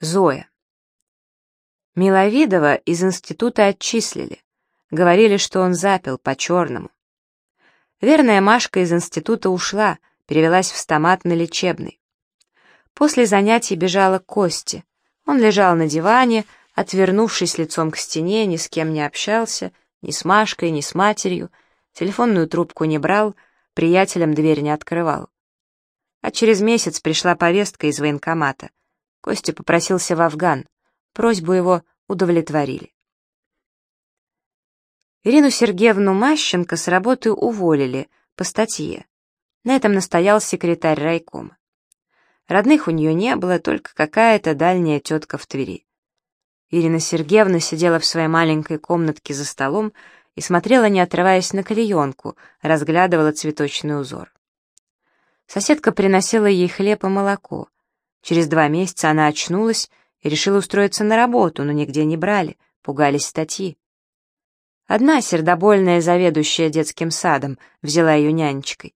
Зоя. Миловидова из института отчислили. Говорили, что он запил по-черному. Верная Машка из института ушла, перевелась в стомат на лечебный. После занятий бежала к Косте. Он лежал на диване, отвернувшись лицом к стене, ни с кем не общался, ни с Машкой, ни с матерью, телефонную трубку не брал, приятелям дверь не открывал. А через месяц пришла повестка из военкомата. Костя попросился в Афган. Просьбу его удовлетворили. Ирину Сергеевну Мащенко с работы уволили по статье. На этом настоял секретарь райкома. Родных у нее не было, только какая-то дальняя тетка в Твери. Ирина Сергеевна сидела в своей маленькой комнатке за столом и смотрела, не отрываясь на клеенку, разглядывала цветочный узор. Соседка приносила ей хлеб и молоко. Через два месяца она очнулась и решила устроиться на работу, но нигде не брали, пугались статьи. Одна сердобольная заведующая детским садом взяла ее нянечкой.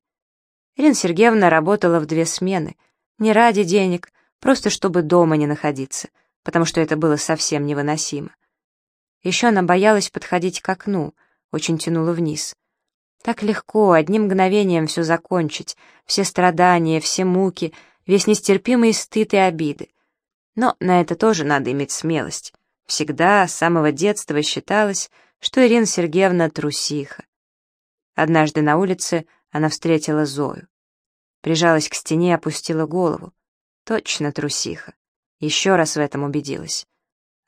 Ирина Сергеевна работала в две смены, не ради денег, просто чтобы дома не находиться, потому что это было совсем невыносимо. Еще она боялась подходить к окну, очень тянула вниз. Так легко, одним мгновением все закончить, все страдания, все муки, весь нестерпимый стыд и обиды. Но на это тоже надо иметь смелость. Всегда, с самого детства считалось, что Ирина Сергеевна трусиха. Однажды на улице она встретила Зою. Прижалась к стене и опустила голову. Точно трусиха. Еще раз в этом убедилась.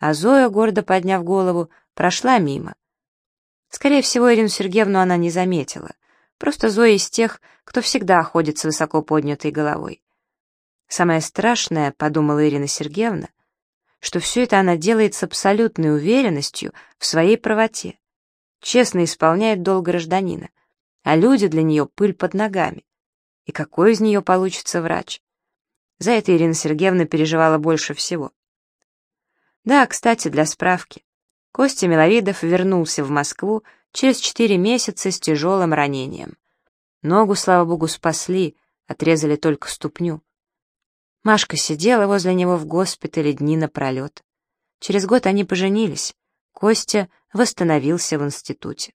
А Зоя, гордо подняв голову, прошла мимо. Скорее всего, Ирину Сергеевну она не заметила. Просто Зоя из тех, кто всегда ходит с высоко поднятой головой. Самое страшное, подумала Ирина Сергеевна, что все это она делает с абсолютной уверенностью в своей правоте. Честно исполняет долг гражданина, а люди для нее пыль под ногами. И какой из нее получится врач? За это Ирина Сергеевна переживала больше всего. Да, кстати, для справки. Костя Миловидов вернулся в Москву через четыре месяца с тяжелым ранением. Ногу, слава богу, спасли, отрезали только ступню. Машка сидела возле него в госпитале дни напролет. Через год они поженились. Костя восстановился в институте.